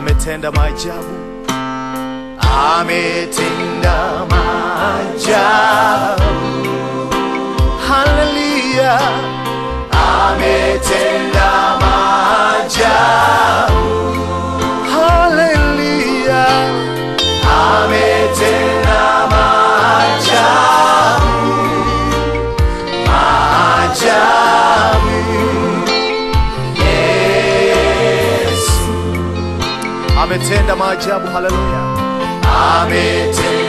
ametenda maajabu, ametenda maajabu. Haleluya, ametenda maajabu. Haleluya, ametenda ametenda maajabu. Haleluya, ametenda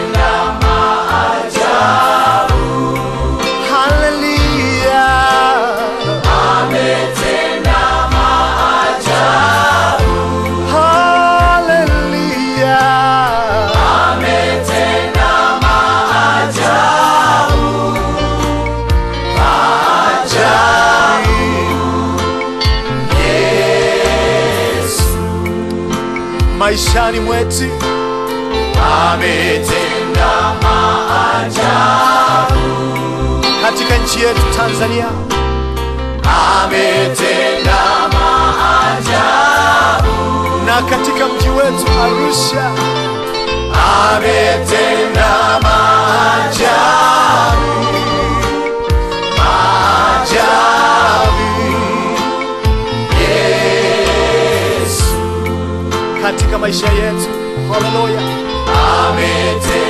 maishani mwetu. Ametenda maajabu katika nchi yetu Tanzania. Ametenda maajabu na katika mji wetu Arusha. Ametenda maajabu katika maisha yetu. Haleluya, amen.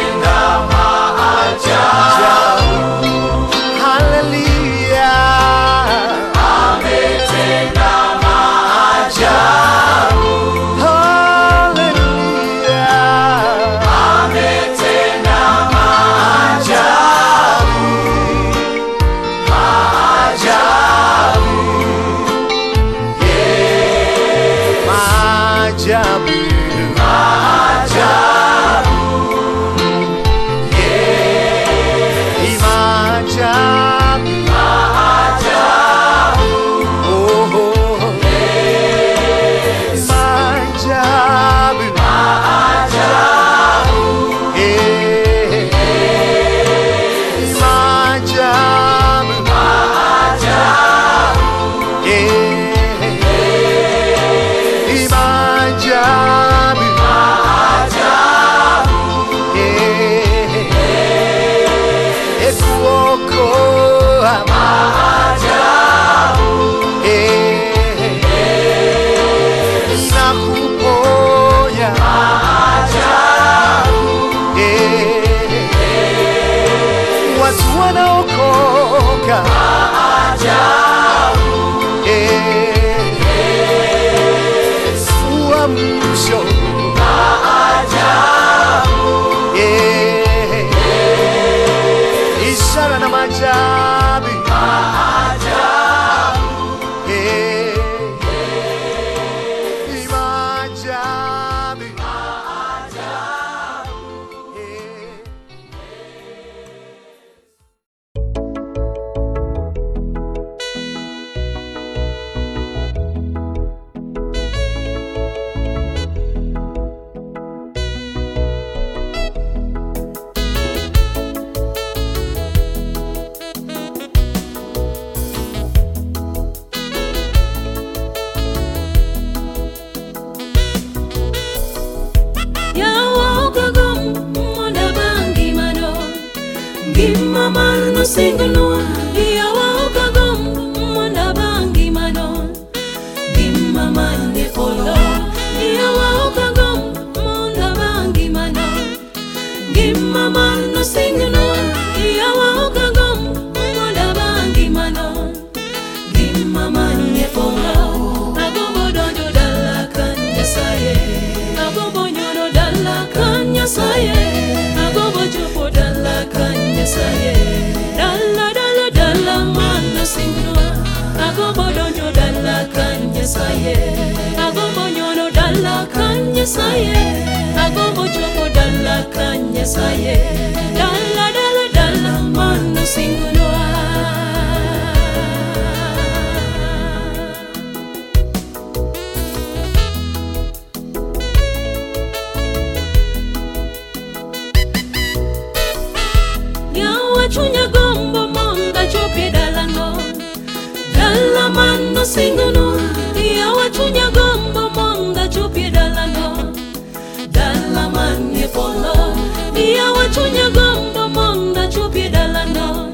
agombo nyono dala ka nyasaye agombo chopo dala ka nyasaye dala dala dala mano singonwa chunya gombo monda chopie dala no dala mano singonwa chunyagondo monda chupie dalando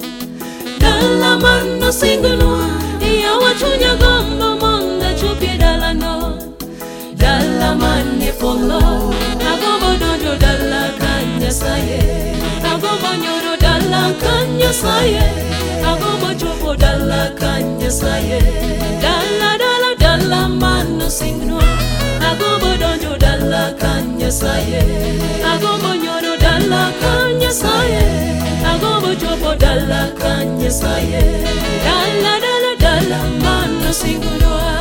dala mando singulua iya wachunyagondo monda chupie dalando dala mane polo agobo dojo dala kanya saye agobo nyoro dala kanya saye agobo chopo dala kanya saye dala dala dala mano singulua agobo dojo dala kanya saye agobo nyesaye agombo chopo dala ka nyesaye. Dala dala dala mano singorwa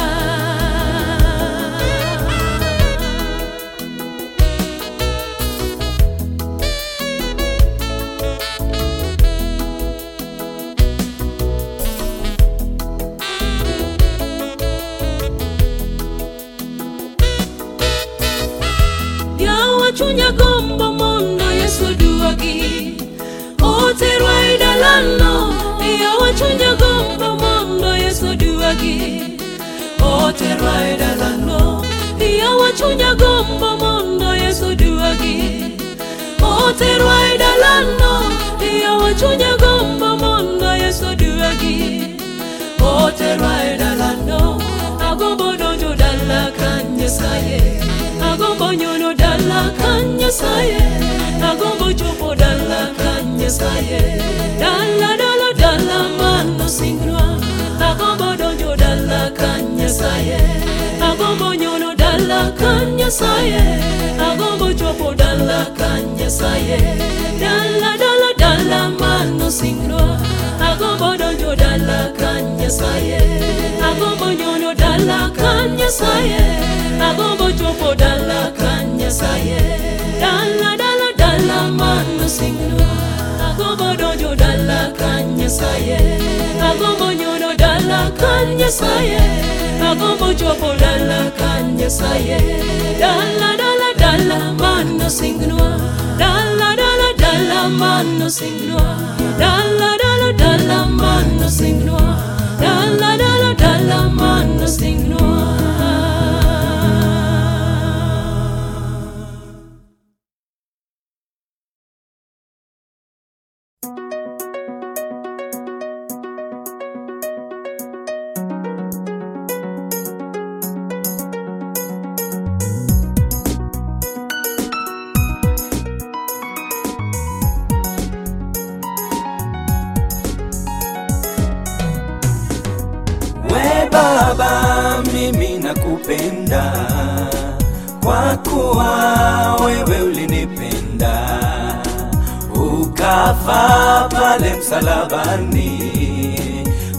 oterwa e dalano yawa chunya gombo mondo yesu duagi oterwa oh, e dalano agombo donjo dala kan nyasaye agombo nyono dala kan nyasaye agombo chopo dala kan nyasaye dala dala dala mano singrwa nyono dala kan nyasaye agombo chopo dala kan nyasaye dala dala dala mano singro agombo donjo dala kan nyasaye agombo nyono dala kan nyasaye agombo chopo dala kan nyasaye dala dala dala mano singro agombo donjo dala kan nyasaye agombo nyono dala kan nyasaye agombo chopo dala nyasaye dala dala dala mano singrwa dala dala dala mano singrwa dala dala dala mano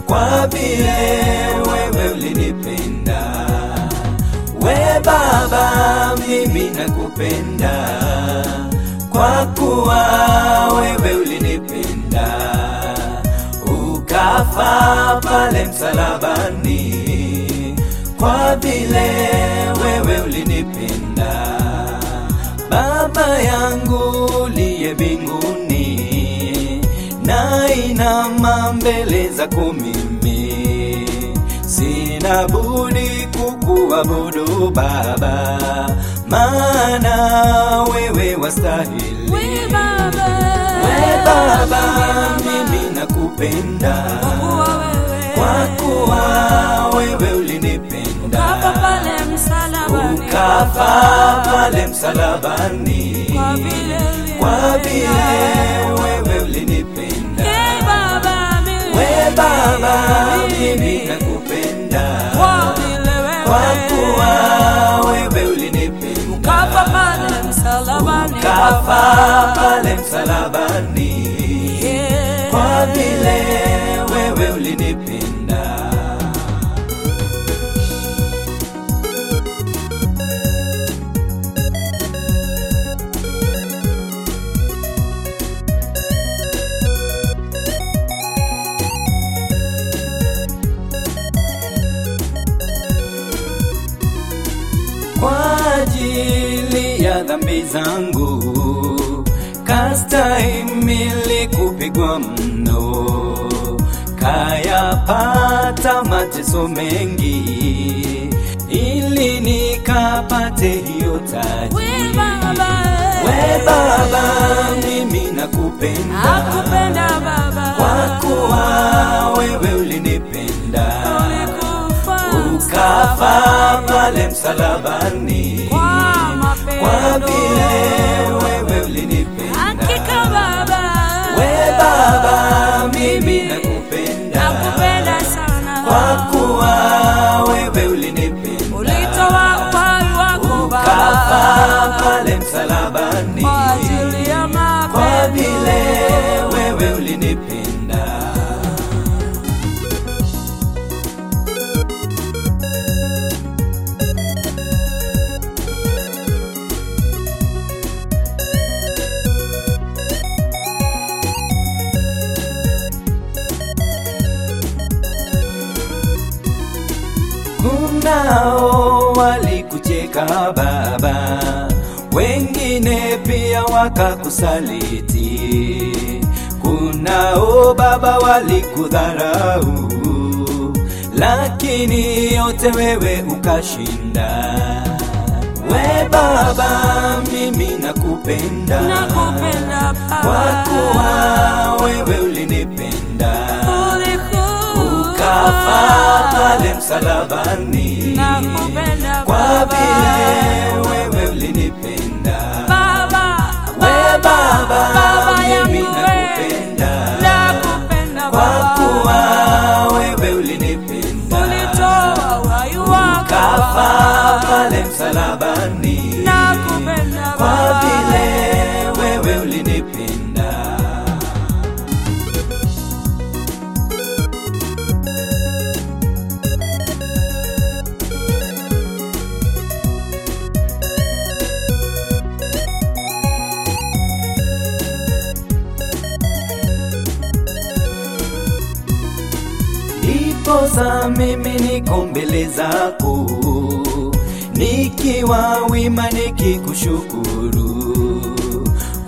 kwa vile wewe ulinipenda. We Baba, mimi nakupenda kwa kuwa wewe ulinipenda ukafa pale msalabani, kwa vile wewe ulinipenda. Baba yangu uliye mbinguni, nainama mbele zako mimi, sina budi kukuabudu Baba, maana wewe wastahili. We Baba, We Baba, mimi nakupenda. Kwa kuwa wewe. Ulinipenda. Ukafa pale msalabani. Kwa vile msalabani ukafa pale msalabani Yeah. kwa vile wewe ulinipenda zangu. Kastahimili kupigwa mno, kayapata mateso mengi. Ili nikapate hiyo taji. We Baba, we Baba, mimi nakupenda, nakupenda Baba, kwa kuwa wewe ulinipenda, ulikufa. Ukafa pale msalabani mapendo vile wewe ulinipenda hakika baba. We baba mimi nakupenda. Nakupenda sana. Kwa kuwa wewe ulinipenda. Ulitoa uhai wako kafa pale msalabani. Kwa ajili ya kwa vile wewe ulinipenda kunao walikucheka baba. Wengine pia wakakusaliti. Kunao baba walikudharau. Lakini yote wewe ukashinda. We baba mimi nakupenda. Nakupenda kwa kuwa wewe ulinipenda ukafa pale msalabani kwa vile wewe ulinipenda baba we baba mimi nakupenda. Kwa kuwa wewe ulinipenda. Kafa pale msalabani. Kwa vile wewe ulinipenda mimi niko mbele zako nikiwa wima nikikushukuru.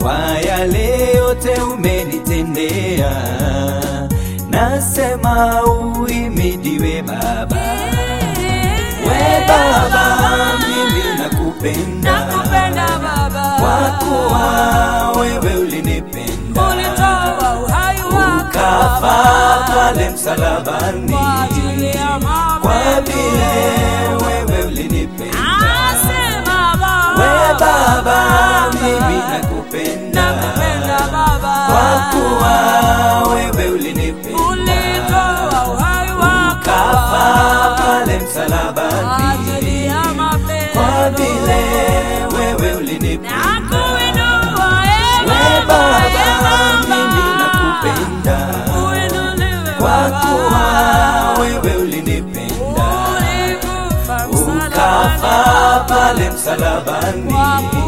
Kwa yale yote umenitendea nasema uimidiwe baba. We baba mimi nakupenda. Nakupenda baba. Kwa kuwa wewe ulinipenda kafa pale msalabani. Kwa ajili mama kwa wewe ulinipenda msalabani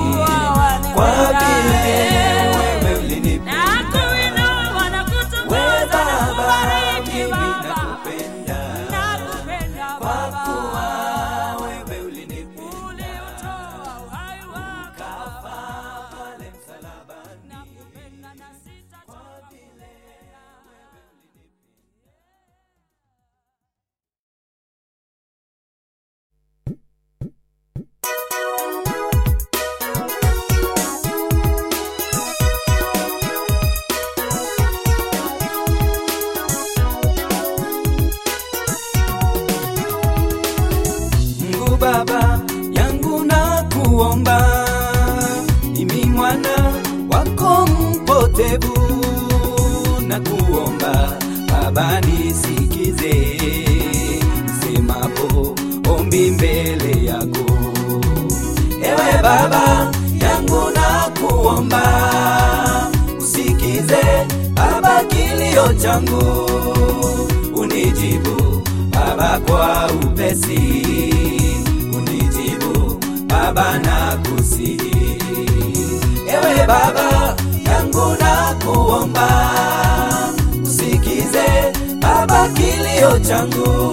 changu,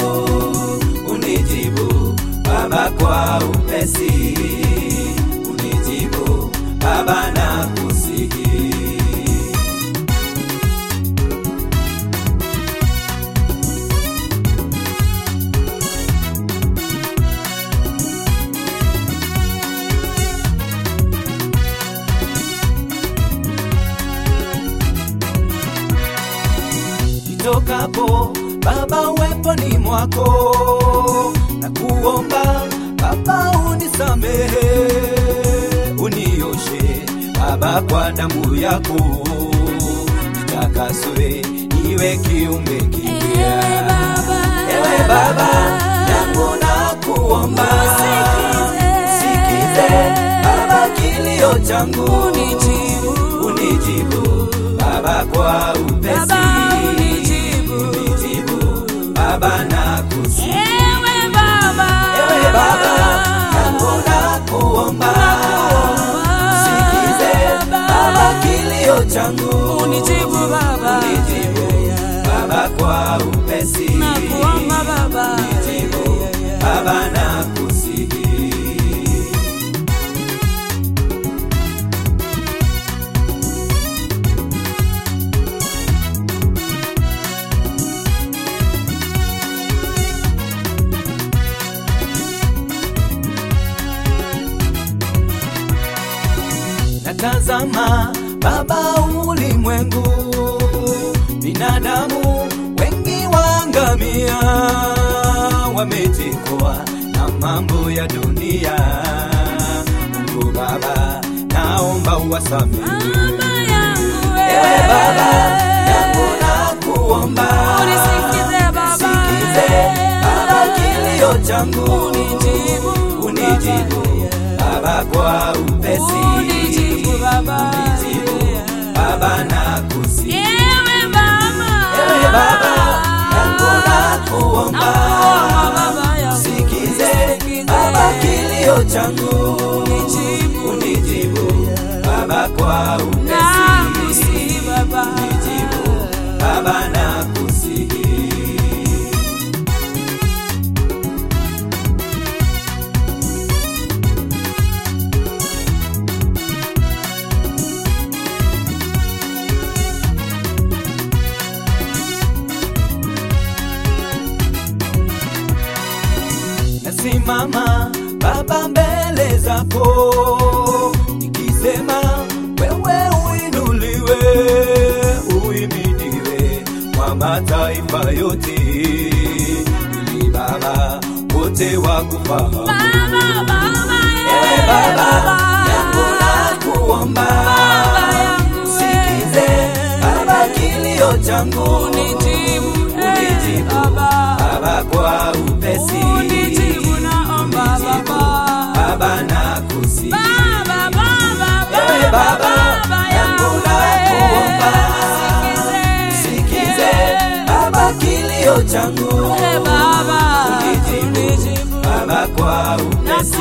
unijibu Baba kwa upesi, Baba mwako. Na kuomba Baba unisamehe, unioshe Baba kwa damu yako, nitakaswe niwe kiumbe kipya. Ewe Baba yangu nakuomba, sikize Baba kilio changu, unijibu. Baba kwa upesi, nakuomba, sikize Baba kilio changu, unijibu Baba, unijibu Baba kwa upesi, nakuomba Baba, unijibu Baba Natazama Baba ulimwengu, binadamu wengi wangamia, wametikwa na mambo ya dunia. Mungu Baba, naomba uwasamehe. Ewe Baba yangu nakuomba, sikize Baba. Kilio changu, unijibu unijibu Baba kwa upesi, unijibu Baba, unijibu Baba nakusihi. Ewe Baba, Ewe Baba yangu nakuomba, nakuomba sikize Baba kilio changu, unijibu. Unijibu Baba kwa upesi, nakusihi Baba, unijibu Baba nasimama Baba mbele zako nikisema wewe uinuliwe, uimidiwe kwa mataifa yote, ili Baba wote wakufahamu. Baba, Baba, Ewe Baba yangu nakuomba, yangu, sikize Baba kilio changu, unijibu, Baba, Baba Baba, unijibu unijibu. Baba kwa upesi,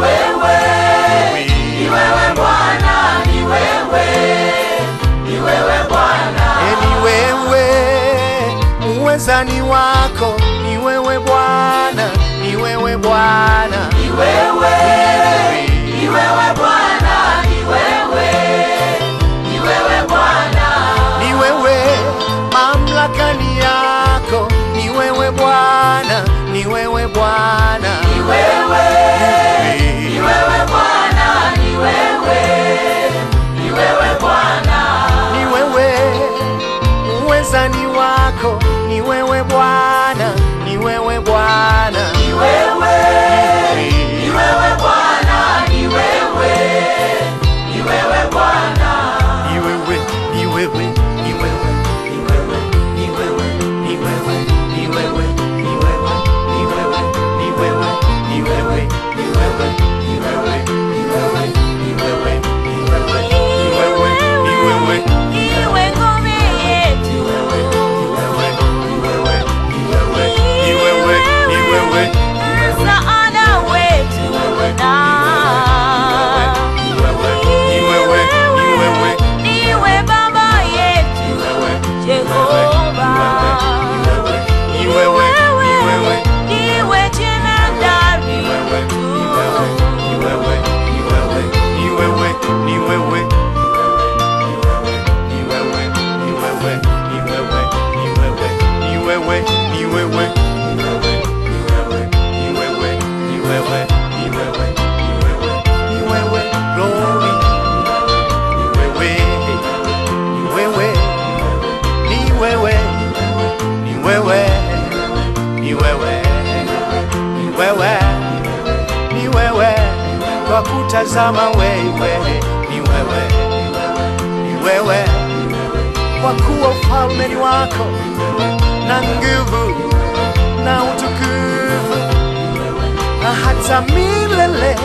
wewe, ni wewe Bwana, ni wewe, ni wewe Bwana, ni wewe, uwezani wako. kutazama wewe, ni wewe, ni wewe, kwa kuwa ufalme ni wako na nguvu na utukufu na hata milele.